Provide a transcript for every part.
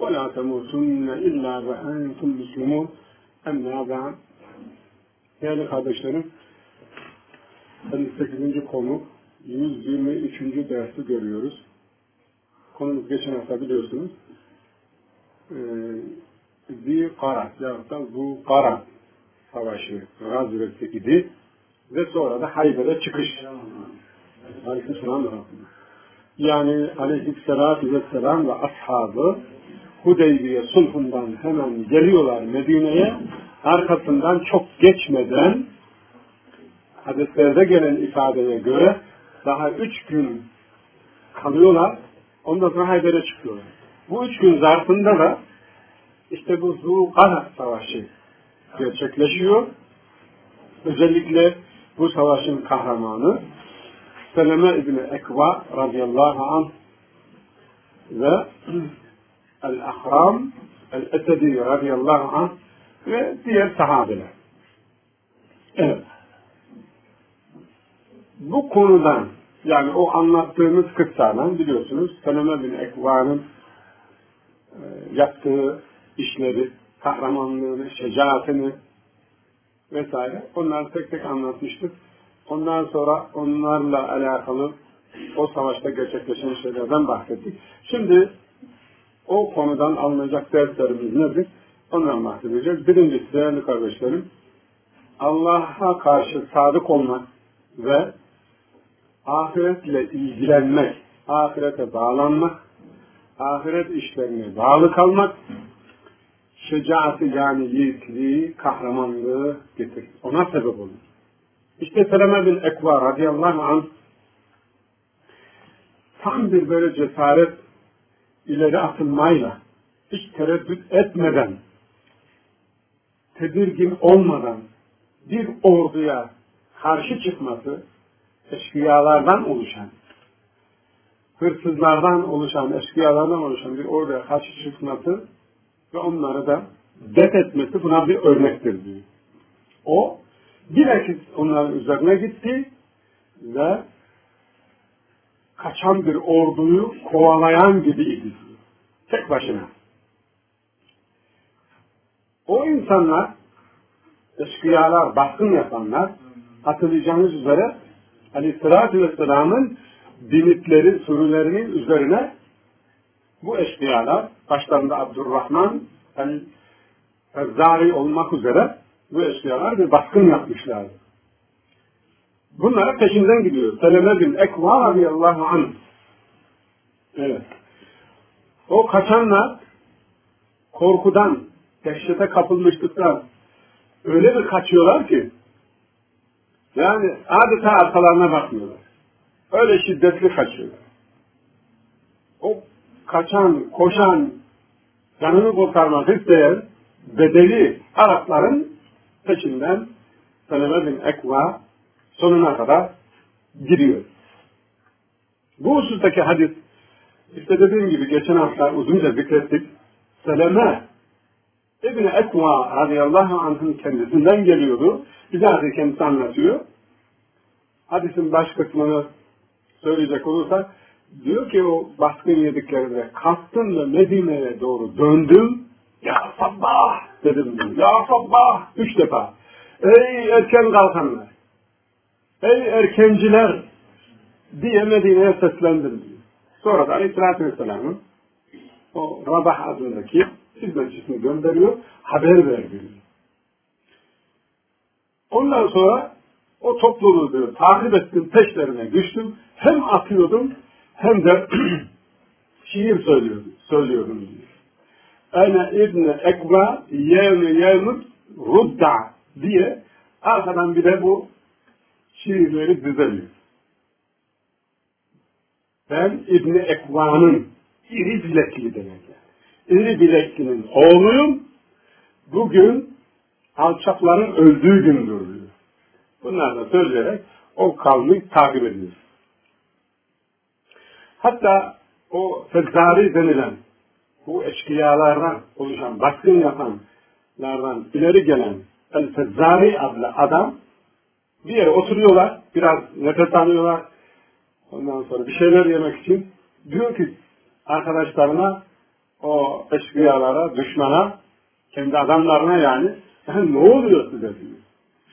ولا تموتن إلا وأنتم مسلمون Emma ben değerli kardeşlerim 58. konu 123. dersi görüyoruz. Konumuz geçen hafta biliyorsunuz ee, Zi Karat yahut da Zu Karat savaşı Gazveti idi ve sonra da Hayber'e çıkış. Aleykümselam Yani Aleyhisselatü Vesselam ve ashabı Hudeybiye sulhundan hemen geliyorlar Medine'ye. Arkasından çok geçmeden hadislerde gelen ifadeye göre daha üç gün kalıyorlar. Ondan sonra Hayber'e çıkıyorlar. Bu üç gün zarfında da işte bu Zuqara Savaşı gerçekleşiyor. Özellikle bu savaşın kahramanı Seleme İbni Ekva radıyallahu anh ve El-Ahram El-Esedi radıyallahu anh ve diğer sahabeler. Evet. Bu konudan yani o anlattığımız kıssadan biliyorsunuz Seleme bin Ekva'nın e, yaptığı işleri, kahramanlığını, şecaatini vesaire onları tek tek anlatmıştık. Ondan sonra onlarla alakalı o savaşta gerçekleşen şeylerden bahsettik. Şimdi o konudan alınacak derslerimiz nedir? Ondan bahsedeceğiz. Birincisi değerli kardeşlerim, Allah'a karşı sadık olmak ve ahiretle ilgilenmek, ahirete bağlanmak, ahiret işlerine bağlı kalmak, şecaati yani yiğitliği, kahramanlığı getirir. Ona sebep olur. İşte Seleme bin Ekva radıyallahu anh tam bir böyle cesaret ileri atılmayla, hiç tereddüt etmeden, tedirgin olmadan bir orduya karşı çıkması, eşkıyalardan oluşan, hırsızlardan oluşan, eşkıyalardan oluşan bir orduya karşı çıkması ve onları da def etmesi buna bir örnektir diyor. O bilakis onların üzerine gitti ve kaçan bir orduyu kovalayan gibiydi. Tek başına. O insanlar, eşkıyalar, baskın yapanlar, hatırlayacağınız üzere Aleyhisselatü Vesselam'ın binitleri, sürülerinin üzerine bu eşkıyalar, başlarında Abdurrahman, el olmak üzere bu eşkıyalar bir baskın yapmışlardı. Bunlara peşinden gidiyor. Seleme bin Ekva radıyallahu anh. Evet. O kaçanlar korkudan, dehşete kapılmışlıktan öyle bir kaçıyorlar ki yani adeta arkalarına bakmıyorlar. Öyle şiddetli kaçıyorlar. O kaçan, koşan, canını kurtarmak isteyen bedeli Arapların peşinden Seleme bin Ekva sonuna kadar giriyor. Bu husustaki hadis işte dediğim gibi geçen hafta uzunca zikrettik. Seleme İbni Ekva radıyallahu anh'ın kendisinden geliyordu. Bir daha da kendisi anlatıyor. Hadisin baş kısmını söyleyecek olursak diyor ki o baskın yediklerinde kalktım ve Medine'ye doğru döndüm. Ya sabah dedim. Ya sabah üç defa. Ey erken kalkanlar. Ey erkenciler diye Medine'ye seslendim diyor. Sonra da Aleyhisselatü Vesselam'ın o Rabah adındaki hizmetçisini gönderiyor, haber veriyor. Ondan sonra o topluluğu diyor, takip ettim, peşlerine düştüm. Hem atıyordum hem de şiir söylüyordum, söylüyordum diyor. Ene ibne ekba yevmi yevmut rudda diye arkadan bir de bu şiirleri düzeliyor. Ben İbni Ekva'nın iri bilekli demek. İri bileklinin oğluyum. Bugün alçakların öldüğü gündür diyor. Bunlar da söyleyerek o kavmi takip ediyor. Hatta o fezzari denilen bu eşkıyalardan oluşan, baskın yapanlardan ileri gelen El Fezzari adlı adam bir yere oturuyorlar, biraz nefes alıyorlar. Ondan sonra bir şeyler yemek için diyor ki arkadaşlarına, o eşkıyalara, düşmana, kendi adamlarına yani, yani ne oluyor size diyor.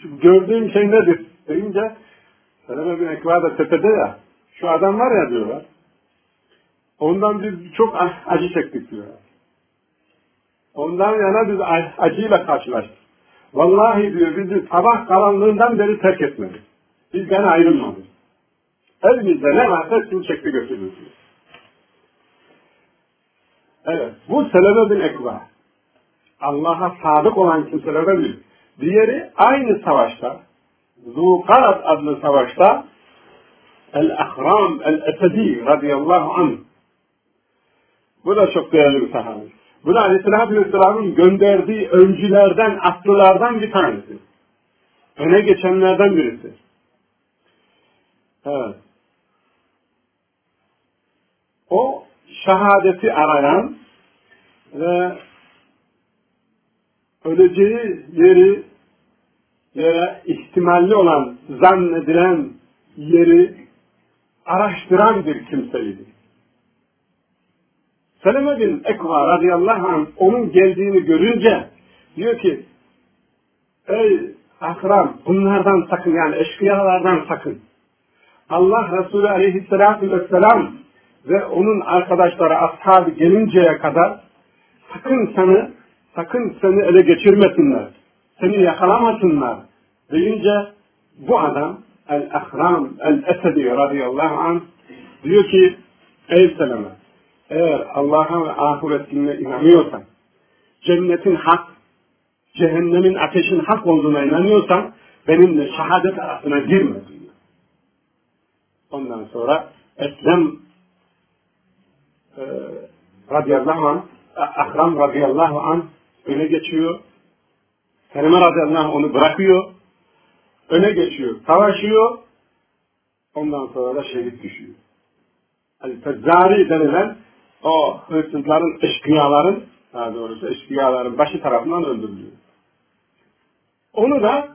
Şu gördüğüm şey nedir? Deyince Seleme bin Ekva da tepede ya, şu adam var ya diyorlar. Ondan biz çok acı çektik diyor. Ondan yana biz acıyla karşılaştık. Vallahi diyor bizi sabah karanlığından beri terk etmedi. Bizden ayrılmadı. Elimizde ne varsa hepsini çekti götürdü diyor. Evet. Bu Seleme bin Ekva. Allah'a sadık olan kimselerden biri. Diğeri aynı savaşta Zukarat adlı savaşta El-Ahram El-Esedi radıyallahu anh bu da çok değerli bir sahabe. Bu da Aleyhisselatü Vesselam'ın gönderdiği öncülerden, aslılardan bir tanesi. Öne geçenlerden birisi. Evet. O şehadeti arayan ve öleceği yeri yere ihtimalli olan, zannedilen yeri araştıran bir kimseydi. Seleme bin Ekva radıyallahu anh onun geldiğini görünce diyor ki ey akram bunlardan sakın yani eşkıyalardan sakın. Allah Resulü aleyhissalatü vesselam ve onun arkadaşları ashabı gelinceye kadar sakın seni sakın seni ele geçirmesinler. Seni yakalamasınlar deyince bu adam El-Ahram El-Esedi radıyallahu anh diyor ki ey Seleme eğer Allah'a ve ahiret gününe inanıyorsan, cennetin hak, cehennemin ateşin hak olduğuna inanıyorsan, benimle şehadet arasına girme diyor. Ondan sonra Eslem e, radıyallahu anh, Akram radıyallahu anh öne geçiyor. Selime radıyallahu anh onu bırakıyor. Öne geçiyor, savaşıyor. Ondan sonra da şehit düşüyor. El-Fezzari denilen o hırsızların, eşkıyaların, daha doğrusu eşkıyaların başı tarafından öldürülüyor. Onu da,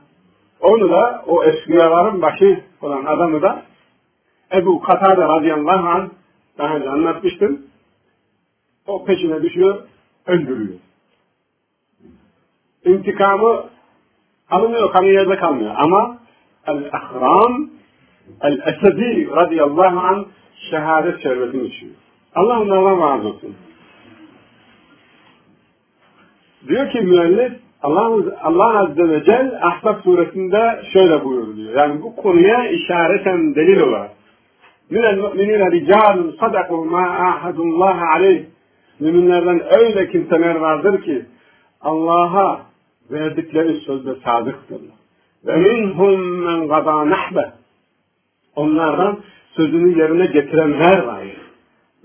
onu da o eşkıyaların başı olan adamı da Ebu Katade radıyallahu anh daha önce anlatmıştım. O peşine düşüyor, öldürüyor. İntikamı alınıyor, kanı yerde kalmıyor. Ama El-Ahram El-Esedi radıyallahu anh şehadet şerbetini içiyor. Allah onlardan razı olsun. Diyor ki müellif Allah, Allah Azze ve Celle Ahzab suresinde şöyle buyuruyor. Yani bu konuya işareten delil olarak. Minel mu'minine ricalun sadaku ma ahadullah aleyh. Müminlerden öyle kimseler vardır ki Allah'a verdikleri sözde sadıktırlar. Ve minhum men gada nahbe. Onlardan sözünü yerine getirenler vardır.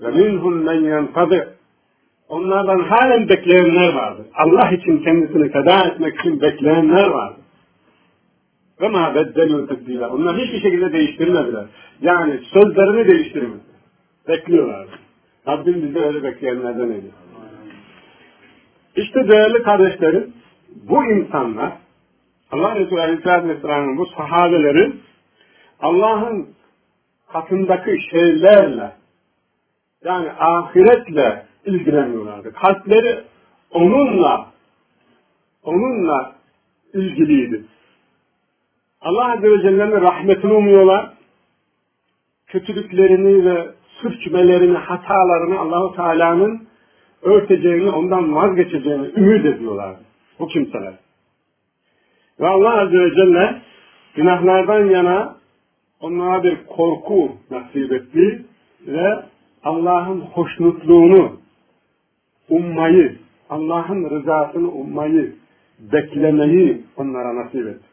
Ve minhum men yentadir. Onlardan halen bekleyenler vardır. Allah için kendisini feda etmek için bekleyenler vardır. Ve ma beddelü tebdila. Onlar hiçbir şekilde değiştirmediler. Yani sözlerini değiştirmediler. Bekliyorlar. Rabbim bizi öyle bekleyenlerden eylesin. İşte değerli kardeşlerim, bu insanlar, Allah Resulü Aleyhisselatü Vesselam'ın bu sahabeleri Allah'ın katındaki şeylerle yani ahiretle ilgileniyorlardı. Kalpleri onunla onunla ilgiliydi. Allah Azze ve Celle'nin rahmetini umuyorlar. Kötülüklerini ve sürçmelerini, hatalarını Allahu Teala'nın örteceğini, ondan vazgeçeceğini ümit ediyorlar bu kimseler. Ve Allah Azze ve Celle günahlardan yana onlara bir korku nasip etti ve Allah'ın hoşnutluğunu ummayı, Allah'ın rızasını ummayı, beklemeyi onlara nasip etti.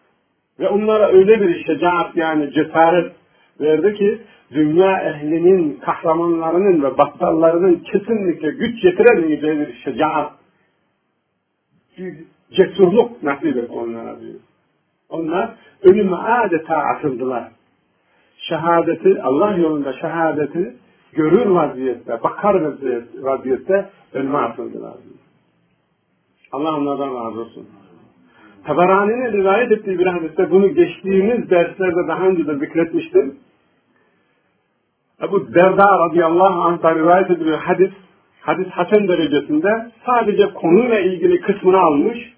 Ve onlara öyle bir şecaat yani cesaret verdi ki dünya ehlinin, kahramanlarının ve battallarının kesinlikle güç yetiremeyeceği bir şecaat bir cesurluk nasip et onlara diyor. Onlar ölüme adeta atıldılar. Şehadeti, Allah yolunda şehadeti görür vaziyette, bakar vaziyette ölüme atıldılar diyor. Allah onlardan razı olsun. Tabarani'nin rivayet ettiği bir hadiste bunu geçtiğimiz derslerde daha önce de zikretmiştim. Ebu Derda radıyallahu anh'ta rivayet ediliyor hadis, hadis hasen derecesinde sadece konuyla ilgili kısmını almış.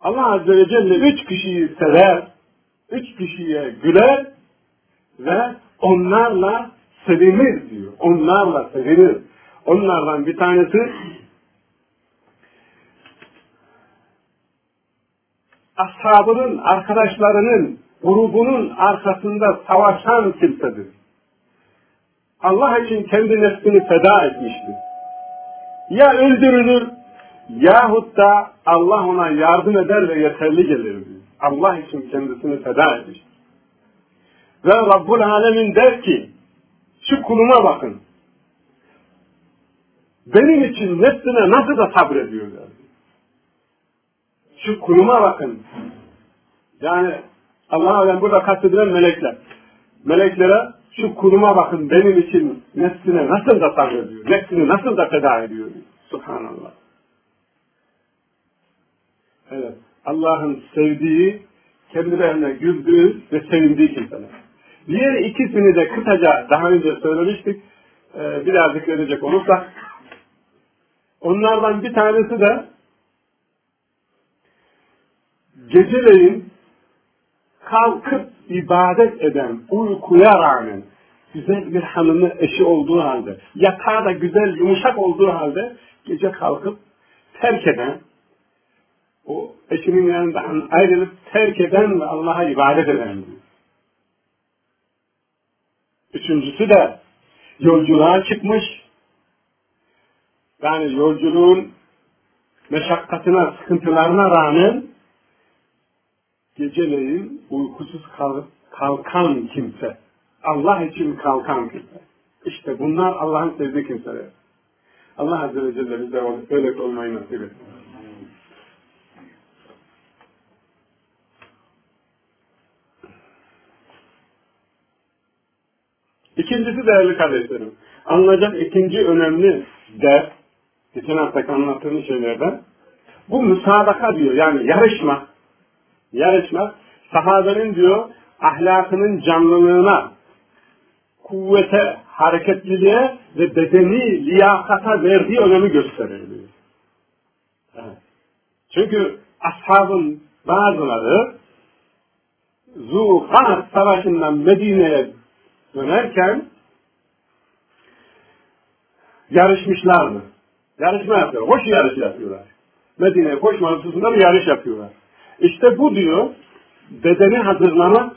Allah Azze ve Celle üç kişiyi sever, üç kişiye güler ve onlarla sevinir diyor. Onlarla sevinir. Onlardan bir tanesi ashabının, arkadaşlarının, grubunun arkasında savaşan kimsedir. Allah için kendi nefsini feda etmiştir. Ya öldürülür yahut da Allah ona yardım eder ve yeterli gelir. Allah için kendisini feda etmiştir. Ve Rabbul Alemin der ki şu kuluma bakın. Benim için nefsine nasıl da sabrediyor der. Şu kuluma bakın. Yani Allah alem burada kastedilen melekler. Meleklere şu kuluma bakın benim için nefsine nasıl da sabrediyor. Nefsini nasıl da feda ediyor. Subhanallah. Evet. Allah'ın sevdiği, kendilerine güldüğü ve sevindiği kimseler. Diğer ikisini de kısaca daha önce söylemiştik. Ee, bir daha zikredecek olursak. Onlardan bir tanesi de geceleyin kalkıp ibadet eden uykuya rağmen güzel bir hanımı eşi olduğu halde yatağı da güzel yumuşak olduğu halde gece kalkıp terk eden o eşinin yanından ayrılıp terk eden ve Allah'a ibadet eden Üçüncüsü de yolculuğa çıkmış. Yani yolculuğun meşakkatine, sıkıntılarına rağmen geceleyin uykusuz kalkan kimse. Allah için kalkan kimse. İşte bunlar Allah'ın sevdiği kimseler. Allah Azze ve Celle bize öyle olmayı nasip etsin. İkincisi değerli kardeşlerim. Anlayacak ikinci önemli ders, geçen haftaki anlattığım şeylerden, bu müsabaka diyor. Yani yarışma, yarışmak sahabenin diyor ahlakının canlılığına, kuvvete, hareketliliğe ve bedeni liyakata verdiği önemi gösteriyor. Evet. Çünkü ashabın bazıları Zuhat Savaşı'ndan Medine'ye dönerken yarışmışlardı. Yarışma yapıyorlar. Koşu yarışı yapıyorlar. Medine'ye koşma hususunda bir yarış yapıyorlar. İşte bu diyor bedeni hazırlamak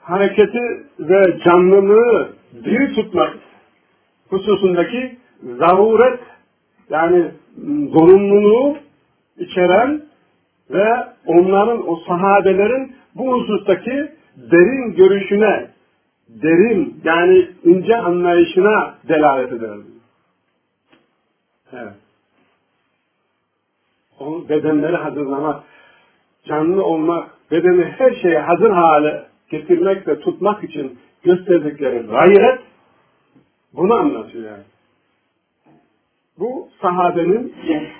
hareketi ve canlılığı diri tutmak hususundaki zaruret yani zorunluluğu içeren ve onların o sahabelerin bu husustaki derin görüşüne, derin yani ince anlayışına delalet eder. Evet o bedenleri hazırlamak, canlı olmak, bedeni her şeye hazır hale getirmek ve tutmak için gösterdikleri gayret bunu anlatıyor yani. Bu sahabenin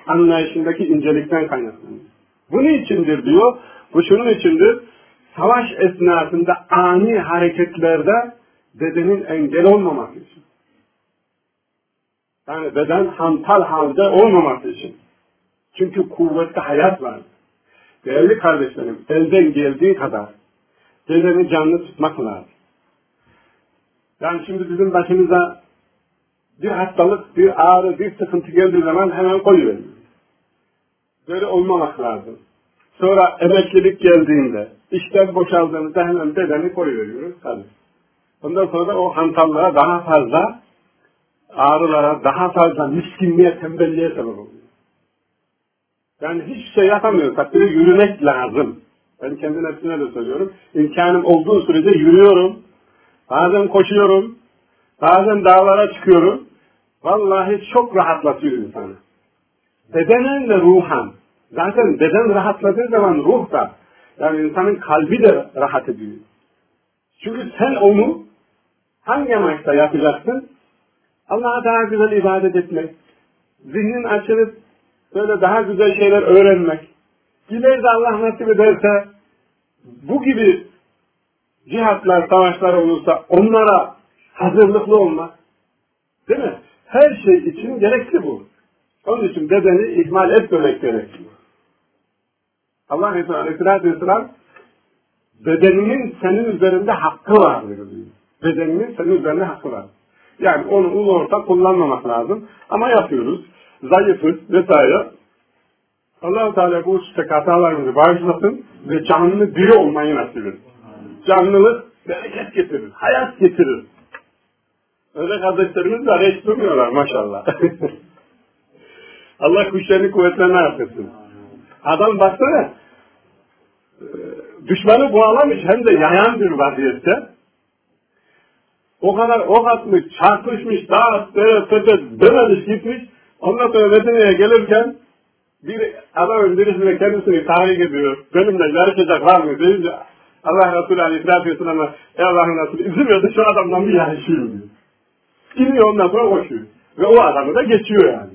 anlayışındaki incelikten kaynaklanıyor. Bunun içindir diyor, bu şunun içindir, savaş esnasında ani hareketlerde bedenin engel olmaması için. Yani beden hantal halde olmaması için. Çünkü kuvvetli hayat var. Değerli kardeşlerim, elden geldiği kadar bedeni canlı tutmak lazım. Yani şimdi bizim başımıza bir hastalık, bir ağrı, bir sıkıntı geldiği zaman hemen koyuyoruz. Böyle olmamak lazım. Sonra emeklilik geldiğinde, işten boşaldığımızda hemen bedeni koyuyoruz. Tabii. Ondan sonra da o hantallığa daha fazla, ağrılara daha fazla miskinliğe, tembelliğe sebep oluyor. Yani hiçbir şey yapamıyorsak bile yürümek lazım. Ben kendi nefsime de söylüyorum. İmkanım olduğu sürece yürüyorum. Bazen koşuyorum. Bazen dağlara çıkıyorum. Vallahi çok rahatlatıyor insanı. Bedenen ve ruhan. Zaten beden rahatladığı zaman ruh da yani insanın kalbi de rahat ediyor. Çünkü sen onu hangi amaçla yapacaksın? Allah'a daha güzel ibadet etmek, zihnin açılıp böyle daha güzel şeyler öğrenmek, ileride Allah nasip ederse bu gibi cihatlar, savaşlar olursa onlara hazırlıklı olmak, değil mi? Her şey için gerekli bu. Onun için bedeni ihmal etmemek gerekiyor. Allah Resulü Aleyhisselatü Vesselam bedeninin senin üzerinde hakkı var diyor. Bedeninin senin üzerinde hakkı var. Yani onu ulu orta kullanmamak lazım. Ama yapıyoruz. Zayıfız vesaire. allah Teala bu üstteki hatalarımızı bağışlasın ve canlı diri olmayı nasip etsin. Canlılık bereket getirir, hayat getirir. Öyle kardeşlerimiz var, hiç durmuyorlar maşallah. Allah kuşlarını kuvvetlerini artırsın. Adam baksana, düşmanı bağlamış hem de yayan bir vaziyette. O kadar ok atmış, çarpışmış, dağ, dere, tepe, dönemiş gitmiş. Ondan sonra Medine'ye gelirken bir adamın birisine kendisini tahrik ediyor. Benimle yarışacak var mı deyince Allah Resulü Aleyhisselatü Vesselam'a Ey Allah'ın Resulü izin verdi şu adamdan bir yarışayım diyor. Gidiyor ondan sonra koşuyor. Ve o adamı da geçiyor yani.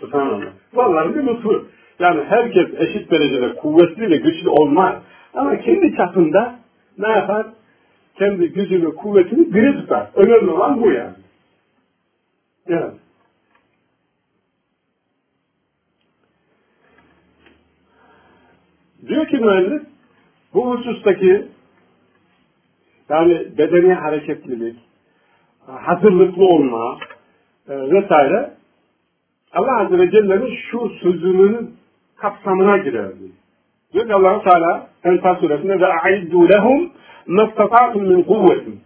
Subhanallah. Vallahi bir lütfu. Yani herkes eşit derecede kuvvetli ve güçlü olmaz. Ama kendi çapında ne yapar? Kendi gücünü, kuvvetini biri tutar. Önemli olan bu yani. Evet. Diyor ki müellif, bu husustaki yani bedeni hareketlilik, hazırlıklı olma e, vesaire Allah Azze ve Celle'nin şu sözünün kapsamına girer diyor. Ki allah Teala Enfal suresinde ve aiddu lehum mestata'tum min kuvvetin.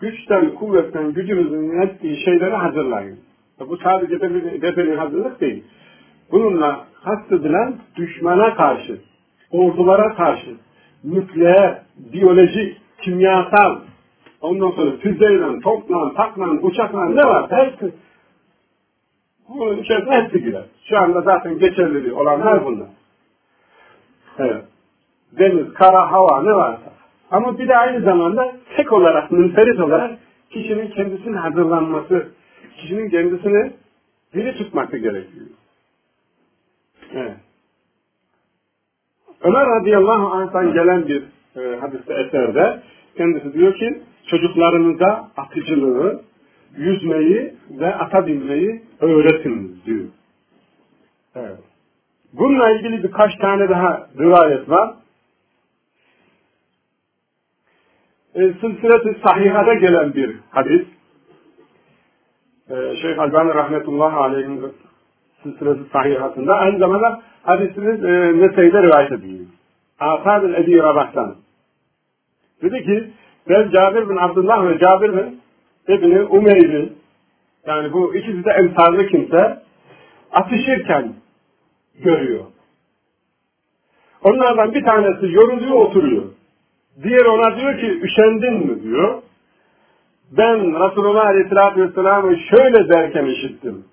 Güçten, kuvvetten, gücünüzün ettiği şeyleri hazırlayın. Bu sadece bedeni hazırlık değil. Bununla kastedilen düşmana karşı, ordulara karşı, nükleer, biyolojik, kimyasal, ondan sonra füzeyle, topla, takla, uçakla ne var? Hepsi bunun içerisine hepsi girer. Şu anda zaten geçerli olanlar bunlar. Evet. Deniz, kara, hava ne varsa. Ama bir de aynı zamanda tek olarak, münferit olarak kişinin kendisinin hazırlanması, kişinin kendisini diri tutması gerekiyor. Evet. Ömer radıyallahu anh'tan gelen bir e, hadiste eserde kendisi diyor ki çocuklarınıza atıcılığı, yüzmeyi ve ata binmeyi öğretin diyor. Evet. Bununla ilgili birkaç tane daha rivayet var. E, Sılsilet-i Sahiha'da gelen bir hadis. E, Şeyh Albani Rahmetullahi Aleyh'in Sılsilet-i Sahiha'sında aynı zamanda hadisimiz e, Nesey'de rivayet ediliyor. Asad-ı Ebi Rabah'tan. Dedi ki ben Cabir bin Abdullah ve Cabir bin İbni Umeyr'i yani bu ikisi de emsalli kimse atışırken görüyor. Onlardan bir tanesi yoruluyor oturuyor. Diğer ona diyor ki üşendin mi diyor. Ben Resulullah Aleyhisselatü Vesselam'ı şöyle derken işittim.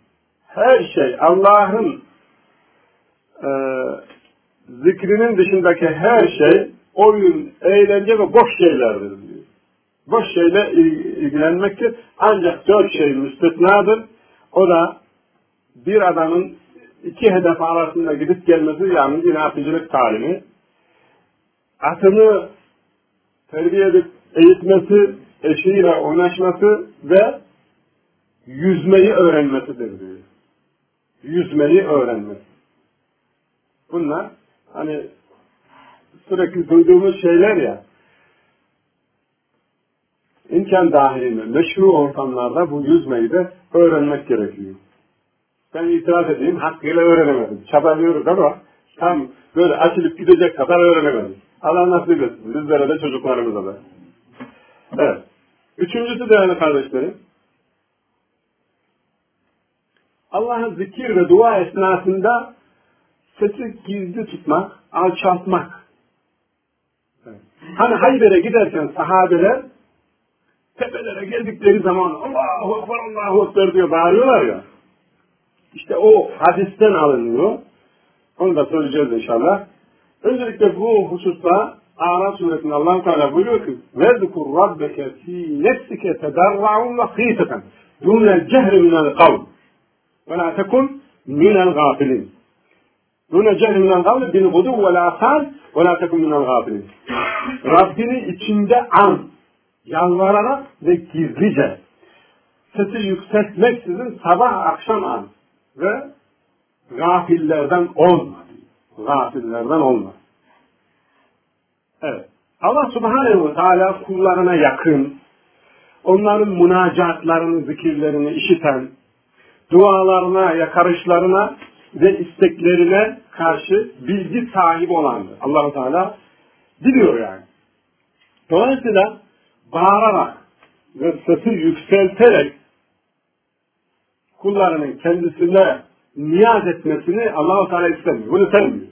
Her şey Allah'ın e, zikrinin dışındaki her şey oyun, eğlence ve boş şeylerdir. Boş şeyle ilgilenmektir. Ancak dört şey müstesnadır. O da bir adamın iki hedef arasında gidip gelmesi yani yine atıcılık talimi. Atını terbiye edip eğitmesi, eşiyle oynaşması ve yüzmeyi öğrenmesidir diyor. Yüzmeyi öğrenmesi. Bunlar hani sürekli duyduğumuz şeyler ya imkan dahilinde meşru ortamlarda bu yüzmeyi de öğrenmek gerekiyor. Ben itiraf edeyim hakkıyla öğrenemedim. Çabalıyoruz ama tam böyle açılıp gidecek kadar öğrenemedim. Allah nasip etsin. Bizlere de çocuklarımıza da. Evet. Üçüncüsü değerli kardeşlerim. Allah'ın zikir ve dua esnasında sesi gizli tutmak, alçaltmak. Evet. Hani Hayber'e giderken sahabeler tepelere geldikleri zaman Allahu Ekber, Allahu Ekber diyor bağırıyorlar ya. işte o hadisten alınıyor. Onu da söyleyeceğiz inşallah. Öncelikle bu hususta Araf suresinde allah Teala buyuruyor ki وَذْكُرْ رَبَّكَ ف۪ي نَفْسِكَ تَدَرَّعُمْ وَخِيفَةً دُونَ الْجَهْرِ مِنَ الْقَوْلِ وَلَا تَكُنْ مِنَ الْغَافِلِينَ دُونَ الْجَهْرِ مِنَ الْقَوْلِ بِالْغُدُوِّ وَالْآصَالِ وَلَا تَكُنْ مِنَ الْغَافِلِينَ Rabbini içinde an, yalvararak ve gizlice sesi yükseltmeksizin sabah akşam an ve gafillerden olma. Gafillerden olma. Evet. Allah subhanehu ve teala kullarına yakın, onların münacatlarını, zikirlerini işiten, dualarına, yakarışlarına ve isteklerine karşı bilgi sahibi olandır. allah Teala biliyor yani. Dolayısıyla bağırarak ve sesi yükselterek kullarının kendisine niyaz etmesini allah Teala istemiyor. Bunu sevmiyor.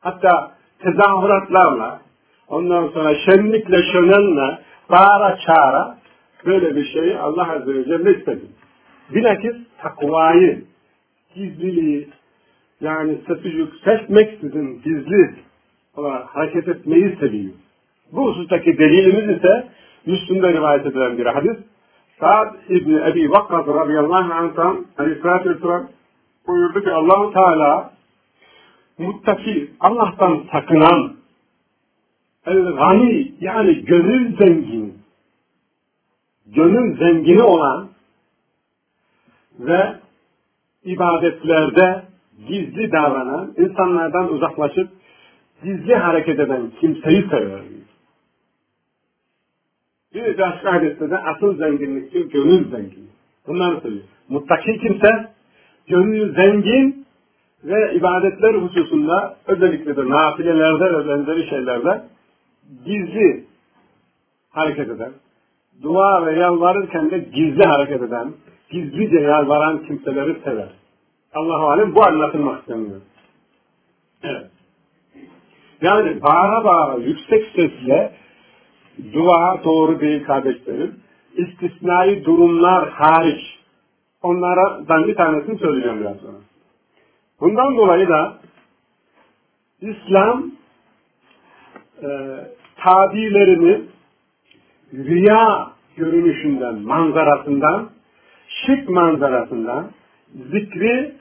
Hatta tezahüratlarla, ondan sonra şenlikle şönenle, bağıra çağıra böyle bir şeyi Allah Azze ve Celle istemiyor. Bilakis takvayı, gizliliği, yani sesi yükseltmeksizin gizli olarak hareket etmeyi seviyor. Bu husustaki delilimiz ise Müslüm'de rivayet edilen bir hadis. Sa'd İbni Ebi Vakkas radıyallahu anh'tan aleyhissalatü vesselam buyurdu ki Allahu Teala muttaki Allah'tan sakınan el gani yani gönül zengini gönül zengini olan ve ibadetlerde gizli davranan, insanlardan uzaklaşıp gizli hareket eden kimseyi sever. Bir başka hadiste de asıl zenginlik diyor, gönül zengini. Bunları söylüyor. Muttaki kimse, gönül zengin ve ibadetler hususunda özellikle de nafilelerde ve benzeri şeylerde gizli hareket eden, dua ve yalvarırken de gizli hareket eden, gizlice yalvaran kimseleri sever. Allah-u Alem bu anlatılmak isteniyor. Evet. Yani bağıra bağıra yüksek sesle dua doğru değil kardeşlerim. İstisnai durumlar hariç. Onlardan bir tanesini söyleyeceğim biraz sonra. Bundan dolayı da İslam e, tabilerini riya görünüşünden, manzarasından, şirk manzarasından, zikri,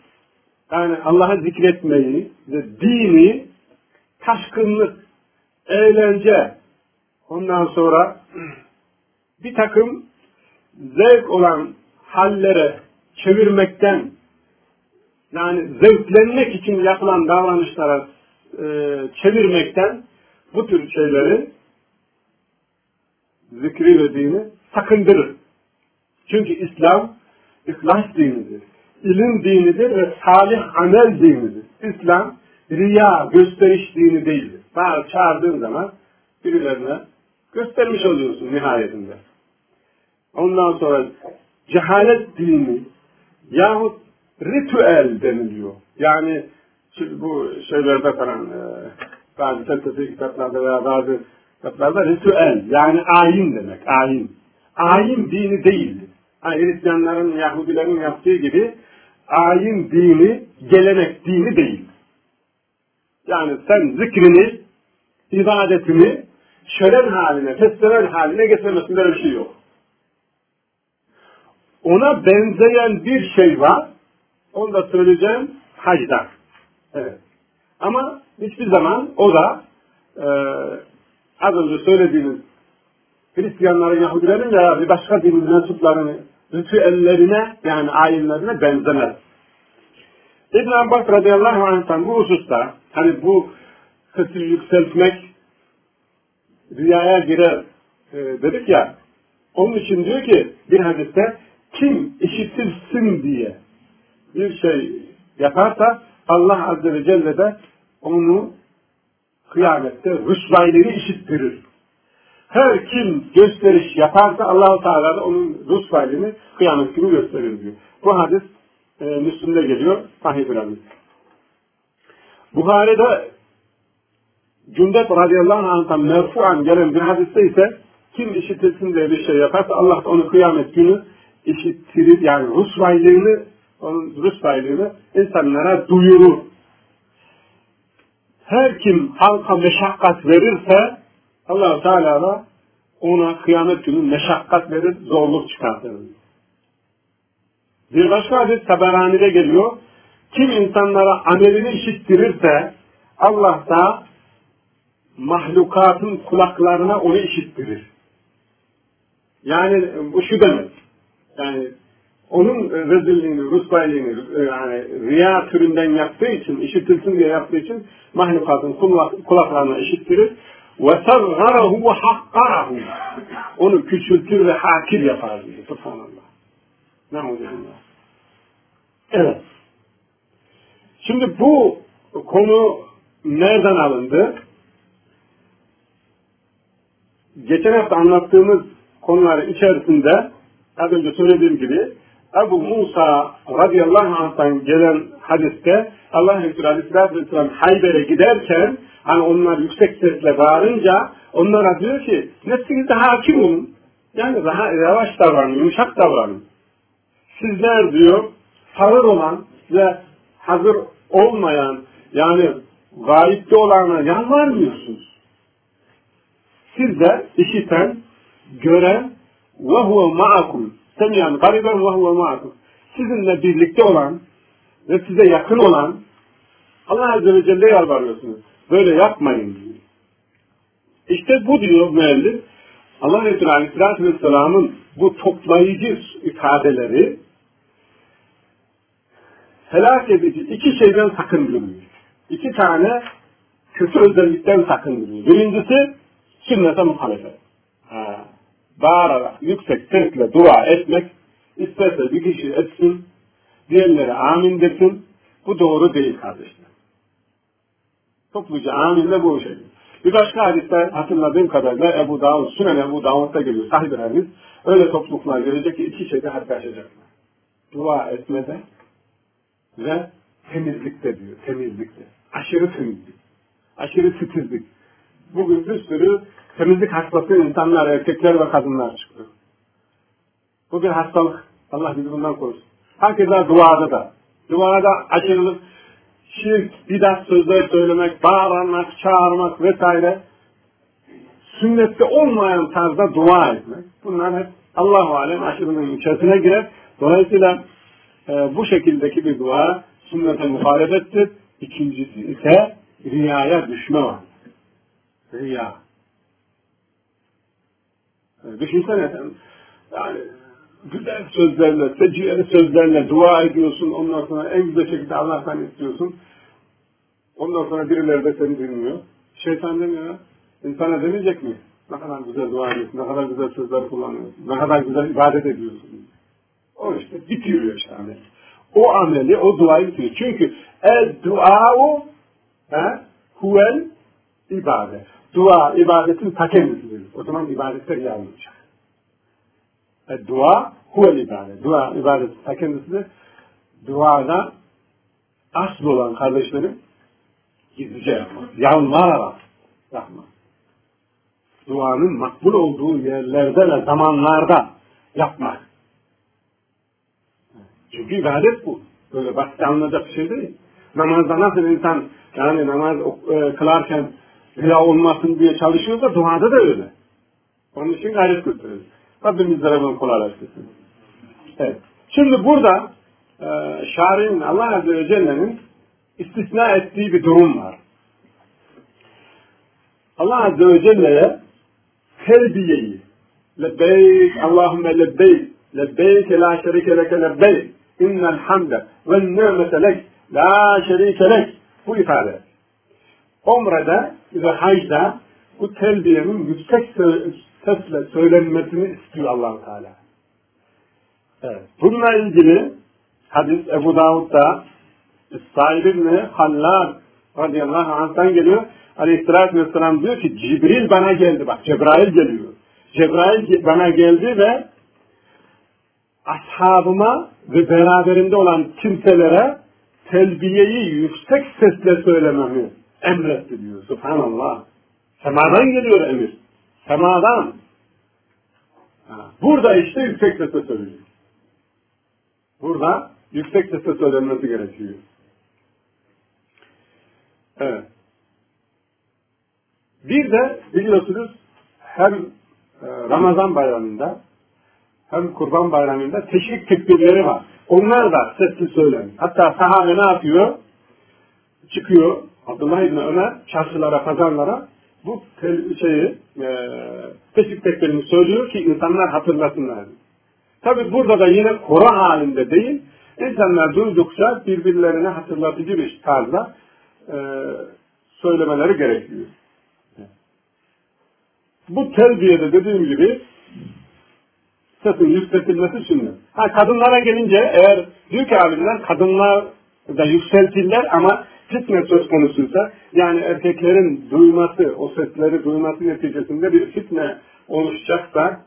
yani Allah'ı zikretmeyi ve dini, taşkınlık, eğlence, ondan sonra bir takım zevk olan hallere çevirmekten, yani zevklenmek için yapılan davranışlara e, çevirmekten bu tür şeyleri zikri ve dini sakındırır. Çünkü İslam ihlas dinidir. İlim dinidir ve salih amel dinidir. İslam riya, gösteriş dini değildir. Bağır çağırdığın zaman birilerine göstermiş oluyorsun nihayetinde. Ondan sonra cehalet dini yahut ritüel deniliyor. Yani bu şeylerde falan e, bazı felsefi kitaplarda veya bazı kitaplarda ritüel yani ayin demek. Ayin. Ayin dini değildir. Yani Hristiyanların, Yahudilerin yaptığı gibi ayin dini, gelenek dini değil. Yani sen zikrini, ibadetini şölen haline, festival haline getirmesin böyle bir şey yok. Ona benzeyen bir şey var. Onu da söyleyeceğim hacda. Evet. Ama hiçbir zaman o da e, az önce söylediğiniz Hristiyanların, Yahudilerin veya bir başka dinin mensuplarını ritüellerine yani ayinlerine benzemez. İbn Abbas radıyallahu anh'tan bu hususta hani bu sesi yükseltmek rüyaya girer e, dedik ya onun için diyor ki bir hadiste kim işitilsin diye bir şey yaparsa Allah Azze ve Celle de onu kıyamette rüsvaylığını işittirir. Her kim gösteriş yaparsa Allah-u Teala da onun rüsvaylığını kıyamet günü gösterir diyor. Bu hadis e, Müslüm'de geliyor. Sahih bir hadis. Buhari'de Cündet radıyallahu anh'tan merfuan gelen bir hadiste ise kim işitilsin diye bir şey yaparsa Allah da onu kıyamet günü işittirir yani rusvaylığını onun Rus bayrağını insanlara duyurur. Her kim halka meşakkat verirse allah Teala da ona kıyamet günü meşakkat verir, zorluk çıkartır. Bir başka hadis Taberani'de geliyor. Kim insanlara amelini işittirirse Allah da mahlukatın kulaklarına onu işittirir. Yani bu şu demek. Yani onun rezilliğini, rusbayliğini yani riya türünden yaptığı için, işitilsin diye yaptığı için mahlukatın kulaklarına işittirir. وَسَغَّرَهُ وَحَقَّرَهُ Onu küçültür ve hakir yapar diyor. Subhanallah. Ne'udillah. Evet. Şimdi bu konu nereden alındı? Geçen hafta anlattığımız konular içerisinde az önce söylediğim gibi Ebu Musa radıyallahu anh'tan gelen hadiste Allah Resulü aleyhissalatü vesselam Hayber'e giderken hani onlar yüksek sesle bağırınca onlara diyor ki nefsinize hakim olun. Yani daha yavaş davranın, yumuşak davranın. Sizler diyor hazır olan ve hazır olmayan yani gayipte olana yalvarmıyorsunuz. Siz de işiten, gören ve huve ma'akum semiyan gariben ve huve ma'akum sizinle birlikte olan ve size yakın olan Allah Azze ve Celle yalvarıyorsunuz. Böyle yapmayın diyor. İşte bu diyor müellif Allah Resulü Aleyhisselatü Vesselam'ın bu toplayıcı ifadeleri helak edici iki şeyden sakındırıyor. İki tane kötü özellikten sakındırıyor. Birincisi sünnete muhalefet. Ha. Bağırarak, yüksek sesle dua etmek, isterse bir kişi etsin, diğerleri amin desin. Bu doğru değil kardeşler. Topluca aminle bu şey. Bir başka hadiste hatırladığım kadarıyla Ebu Davud, Sünen Ebu Davud'da geliyor hadis. Öyle topluluklar gelecek ki iki şeyde harplaşacaklar. Dua etmede ve temizlikte diyor, temizlikte. Aşırı temizlik. Aşırı titizlik. Bugün bir sürü temizlik hastası insanlar, erkekler ve kadınlar çıktı. Bu bir hastalık. Allah bizi bundan korusun. Herkese duada da. Duada aşırılık, şirk, bidat sözler söylemek, bağırmak, çağırmak vesaire sünnette olmayan tarzda dua etmek. Bunlar hep Allah-u Alem aşırının içerisine girer. Dolayısıyla e, bu şekildeki bir dua sünnete muhalefettir. İkincisi ise riyaya düşme var. Riya. E, düşünsene sen, yani güzel sözlerle, seciyeli sözlerle dua ediyorsun, ondan sonra en güzel şekilde Allah'tan istiyorsun. Ondan sonra birileri de seni dinliyor. Şeytan demiyor, insana demeyecek mi? Ne kadar güzel dua ediyorsun, ne kadar güzel sözler kullanıyorsun, ne kadar güzel ibadet ediyorsun. O işte bitiyor işte. O ameli, o duayı bitiriyor. Çünkü el duau huvel ibadet. Dua ibadetin ta kendisidir. O zaman ibadetler yanmayacak. E, dua huvel ibadet. Dua ibadetin ta kendisidir. Duada asıl olan kardeşlerim gizlice yapmak. Yalvararak yapmak. Duanın makbul olduğu yerlerde ve zamanlarda yapmak. Çünkü ibadet bu. Böyle basit alınacak bir şey değil. Namazda nasıl insan yani namaz e, kılarken riya olmasın diye çalışıyorsa duada da öyle. Onun için gayret gösteriyoruz. Rabbim bizlere bunu kolaylaştırsın. Evet. Şimdi burada e, şari'nin Allah Azze ve Celle'nin istisna ettiği bir durum var. Allah Azze ve Celle'ye terbiyeyi lebbeyk Allahümme lebbeyk lebbeyk la şerike leke lebbeyk innel hamde ve nimete lek la şerike lek bu ifade. Umre'de ve hacda bu telbiyenin yüksek sesle söylenmesini istiyor allah Teala. Evet. Bununla ilgili hadis Ebu Davud'da Said ibn Hallad radıyallahu anh'tan geliyor. Aleyhisselatü vesselam diyor ki Cibril bana geldi. Bak Cebrail geliyor. Cebrail bana geldi ve ashabıma ve beraberinde olan kimselere telbiyeyi yüksek sesle söylememi emretti diyor. Subhanallah. Semadan geliyor emir. Semadan. Burada işte yüksek sesle söylüyor. Burada yüksek sesle söylenmesi gerekiyor. Evet. Bir de biliyorsunuz hem e, Ramazan bayramında hem Kurban bayramında teşvik tekbirleri var. Onlar da sesli söyleniyor. Hatta sahabe ne yapıyor? Çıkıyor Abdullah İbni Ömer çarşılara, pazarlara bu şeyi e, teşvik tekbirini söylüyor ki insanlar hatırlasınlar. Tabi burada da yine kora halinde değil, insanlar duydukça birbirlerine hatırlatıcı bir tarzda e, söylemeleri gerekiyor. Bu telbiyede dediğim gibi sesin yükseltilmesi sünnet. Ha kadınlara gelince eğer diyor ki abiler kadınlar da yükseltirler ama fitne söz konusuysa yani erkeklerin duyması, o sesleri duyması neticesinde bir fitne oluşacaksa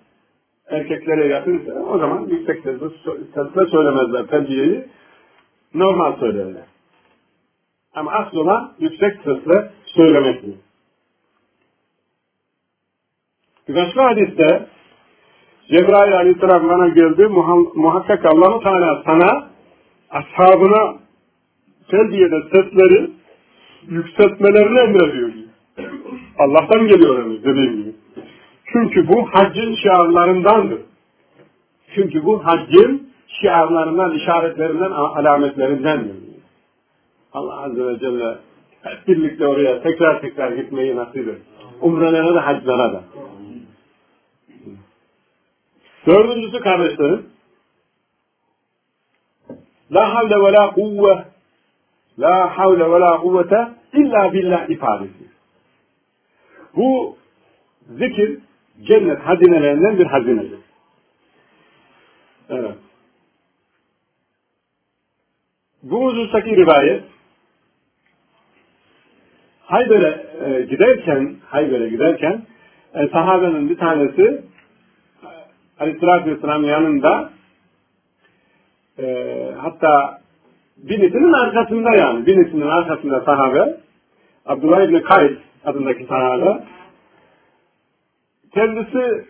erkeklere yakınsa o zaman yüksek sesle söylemezler terbiyeyi. Normal söylerler. Ama asıl olan yüksek sesle söylemektir. Başka hadiste Cebrail aleyhisselam bana geldi. Muhakkak Allah-u Teala sana ashabına terbiyede sesleri yükseltmelerini emrediyor. Allah'tan geliyor dediğim gibi. Çünkü bu haccın şiarlarındandır. Çünkü bu haccın şiarlarından, işaretlerinden, alametlerindendir. Allah Azze ve Celle hep birlikte oraya tekrar tekrar gitmeyi nasip et. Umrelere de haclara da. Dördüncüsü kardeşlerim. La havle ve la kuvve La havle ve la kuvvete illa billah ifadesi. Bu zikir cennet hazinelerinden bir hazinedir. Evet. Bu huzustaki rivayet Hayber'e e, giderken Hayber'e giderken e, sahabenin bir tanesi Aleyhisselatü Vesselam yanında e, hatta binisinin arkasında yani binisinin arkasında sahabe Abdullah İbni Kays adındaki sahabe kendisi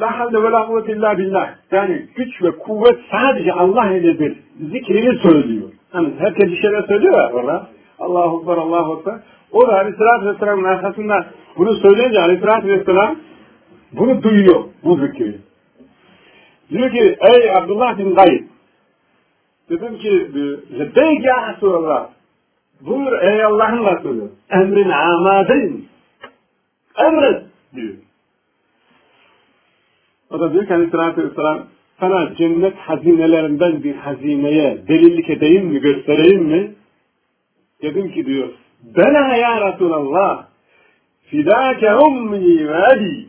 La havle ve la kuvvete illa billah. Yani güç ve kuvvet sadece Allah iledir. Zikrini söylüyor. Hani herkes bir şeyler söylüyor ya orada. Allahu Ekber, Allahu Ekber. O da Aleyhisselatü Vesselam'ın arkasında bunu söyleyince Aleyhisselatü Vesselam bunu duyuyor bu zikri. Diyor ki ey Abdullah bin Gayd dedim ki Lebbeyk ya Resulallah buyur ey Allah'ın Resulü emrin amadin emret diyor. O da diyor ki aleyhissalatü vesselam sana cennet hazinelerinden bir hazineye delillik edeyim mi, göstereyim mi? Dedim ki diyor, Bela ya Resulallah, fidâke ummi ve abi.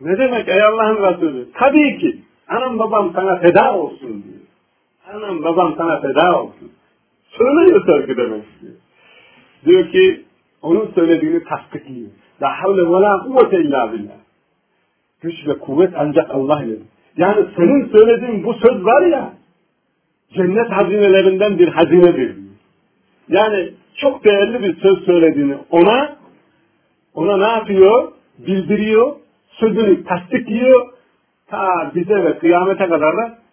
Ne demek ey Allah'ın Resulü? Tabii ki, anam babam sana feda olsun diyor. Anam babam sana feda olsun. Söylüyor sevgi demek istiyor. Diyor ki, onun söylediğini tasdikliyor. La havle ve la kuvvete illa billah. Güç ve kuvvet ancak Allah ile. Yani senin söylediğin bu söz var ya, cennet hazinelerinden bir hazinedir. Yani çok değerli bir söz söylediğini ona, ona ne yapıyor? Bildiriyor, sözünü tasdikliyor, ta bize ve kıyamete kadar da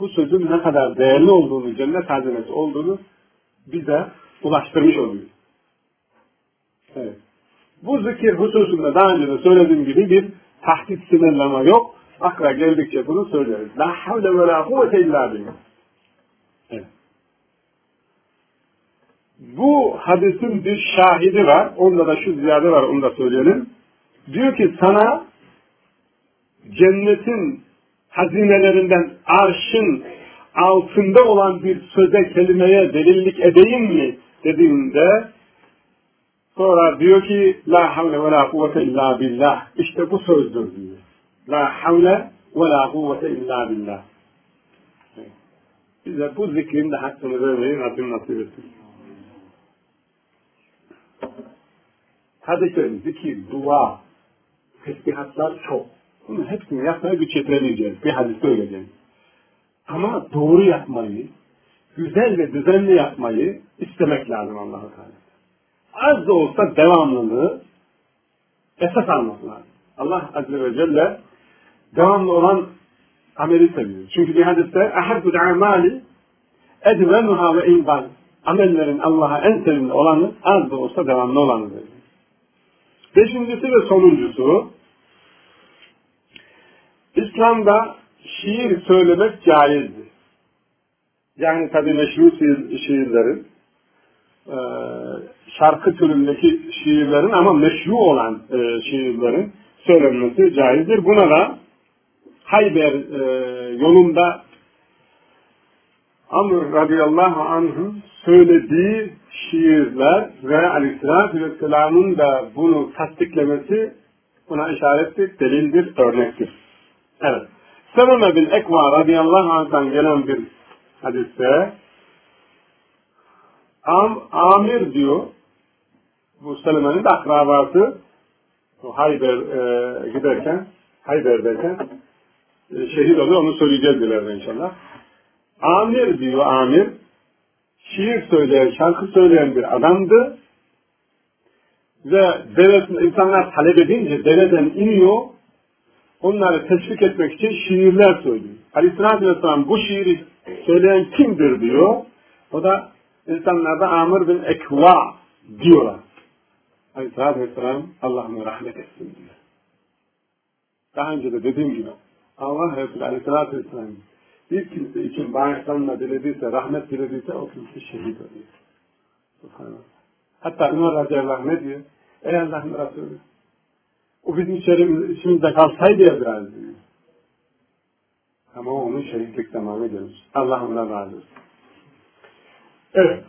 bu sözün ne kadar değerli olduğunu, cennet hazinesi olduğunu bize ulaştırmış oluyor. Evet. Bu zikir hususunda daha önce de söylediğim gibi bir tahdit sınırlama yok. Akla geldikçe bunu söylüyoruz. La havle ve la kuvvete illa billah. Bu hadisin bir şahidi var. Onda da şu ziyade var. Onu da söyleyelim. Diyor ki sana cennetin hazinelerinden arşın altında olan bir söze, kelimeye delillik edeyim mi dediğinde sonra diyor ki La havle ve la kuvvete illa billah. İşte bu sözdür diyor. La havle ve la kuvvete illa billah. Bize bu zikrin de hakkını vermeyi Rabbim nasip etsin. Hadislerin zikir, dua, tesbihatlar çok. Bunun hepsini yapmaya güç yetiremeyeceğiz. Bir hadis öyle. Ama doğru yapmayı, güzel ve düzenli yapmayı istemek lazım Allah-u Teala. Az da olsa devamlılığı esas almak lazım. Allah Azze ve Celle devamlı olan ameli seviyor. Çünkü bir hadiste ahabbul amali edvenuha ve inbal amellerin Allah'a en sevimli olanı az da olsa devamlı olanı diyor. Beşincisi ve sonuncusu İslam'da şiir söylemek caizdir. Yani tabi meşru şiirlerin e, şarkı türündeki şiirlerin ama meşru olan e, şiirlerin söylenmesi caizdir. Buna da Hayber e, yolunda Amr radıyallahu anh'ın söylediği şiirler ve aleyhissalatü vesselamın da bunu tasdiklemesi buna işarettir, delildir, örnektir. Evet. Seleme bin Ekva radıyallahu anh'tan gelen bir hadiste Am, Amir diyor bu Seleme'nin akrabası o Hayber e, giderken Hayber'deyken e, şehit oluyor onu söyleyeceğiz ileride inşallah. Amir diyor Amir şiir söyleyen, şarkı söyleyen bir adamdı ve devlet, insanlar talep edince deveden iniyor onları teşvik etmek için şiirler söylüyor. Aleyhisselatü Vesselam bu şiiri söyleyen kimdir diyor. O da insanlarda Amr bin Ekva diyorlar. Aleyhisselatü Vesselam Allah'ın rahmet etsin diyor. Daha önce de dediğim gibi Allah Resulü Aleyhisselatü Vesselam bir kimse için bağışlanma dilediyse, rahmet dilediyse o kimse şehit oluyor. Hatta Ömer radıyallahu ne diyor? Ey Allah'ın Resulü o bizim içimizde kalsaydı ya biraz. Ama onun şehitlik zamanı gelmiş. Allah ona razı olsun. Evet.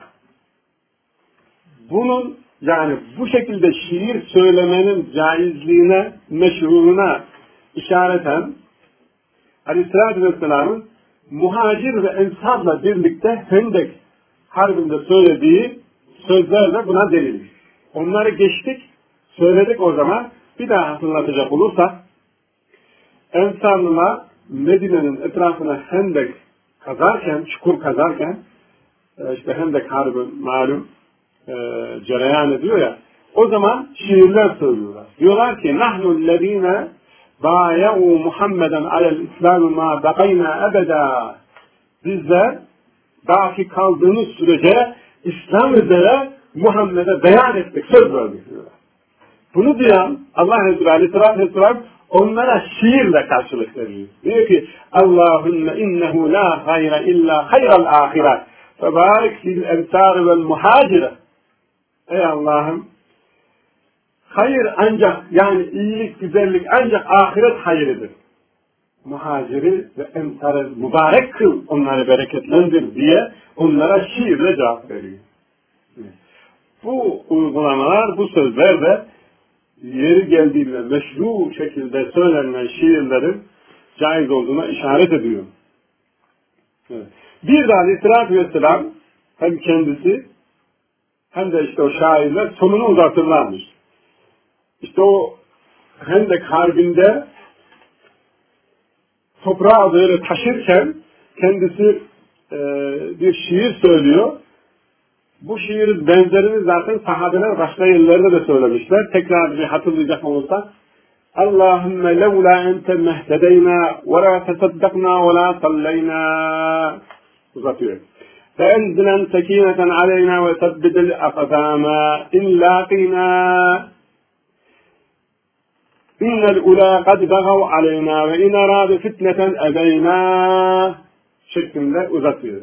Bunun yani bu şekilde şiir söylemenin caizliğine, meşruğuna işareten Aleyhisselatü Vesselam'ın muhacir ve ensarla birlikte Hendek harbinde söylediği sözlerle buna delil. Onları geçtik, söyledik o zaman. Bir daha hatırlatacak olursak, Ensarlılar Medine'nin etrafına Hendek kazarken, çukur kazarken, e, işte Hendek Harbi malum e, cereyan ediyor ya, o zaman şiirler söylüyorlar. Diyorlar ki, nahnu lezine bâye'û Muhammeden alel İslam'ı ma bakayna ebeda. Bizler baki kaldığımız sürece İslam üzere Muhammed'e beyan ettik, söz verdik. Bunu duyan Allah Resulü Aleyhisselatü Vesselam onlara şiirle karşılık veriyor. Diyor ki Allahümme innehu la hayra illa hayral ahiret febarik fil emsar vel muhacire Ey Allah'ım hayır ancak yani iyilik, güzellik ancak ahiret hayırıdır. Muhaciri ve emsarı mübarek kıl, onları bereketlendir diye onlara şiirle cevap veriyor. Bu uygulamalar, bu sözler de yeri geldiğinde meşru şekilde söylenen şiirlerin caiz olduğuna işaret ediyor. Evet. Bir de Aleyhisselatü Vesselam hem kendisi hem de işte o şairler sonunu uzatırlarmış. İşte o Hendek Harbi'nde toprağı böyle taşırken kendisi e, bir şiir söylüyor. Bu şiirin benzerini zaten sahabeler başka yerlerde de söylemişler. Tekrar bir hatırlayacak olursak. Allahümme levla ente mehtedeyna ve la tesaddakna ve la sallayna uzatıyor. فأنزلا سكينة علينا وثبت الأقدام إن لاقينا إن الأولى قد بغوا علينا وإن أرادوا فتنة أبينا şeklinde uzatıyor.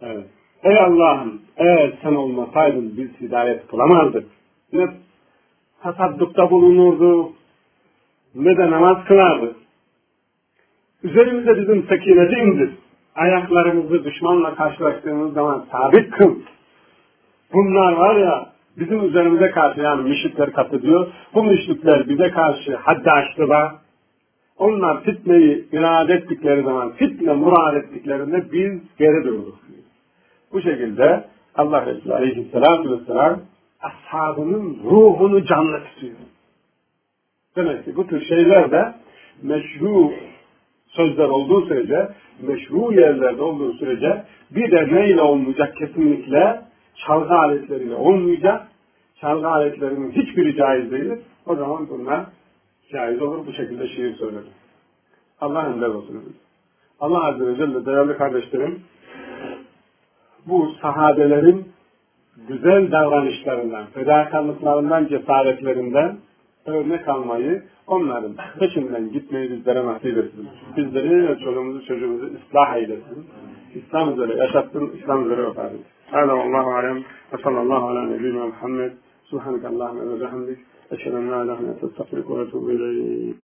Evet. Ey Allah'ım eğer sen olmasaydın biz hidayet bulamazdık. Ne tasaddukta bulunurdu ne de namaz kılardık. Üzerimize bizim sekineti indir. Ayaklarımızı düşmanla karşılaştığımız zaman sabit kıl. Bunlar var ya bizim üzerimize karşı yani müşrikler katılıyor. Bu müşrikler bize karşı haddi aştılar. Onlar fitneyi irade ettikleri zaman, fitne murad ettiklerinde biz geri durduk. Bu şekilde Allah Resulü Aleyhisselatü Vesselam ashabının ruhunu canlı tutuyor. Demek ki bu tür şeyler de meşru sözler olduğu sürece, meşru yerlerde olduğu sürece bir de neyle olmayacak kesinlikle çalgı aletleriyle olmayacak. Çalgı aletlerinin hiçbiri caiz değil. O zaman bunlar caiz olur. Bu şekilde şiir söylenir. Allah emler olsun. Allah Azze ve Celle değerli kardeşlerim bu sahabelerin güzel davranışlarından, fedakarlıklarından, cesaretlerinden örnek almayı, onların peşinden gitmeyi bizlere nasip etsin. Bizleri ve çoluğumuzu çocuğumuzu ıslah eylesin. İslam üzere yaşatsın, İslam üzere etsin. Hâdâ Allahu alem ve sallallahu ala nebiyyina Muhammed. Subhaneke Allahümme ve bihamdik. Eşhedü en la ilahe illa ente estağfiruke ve etûbü ileyk.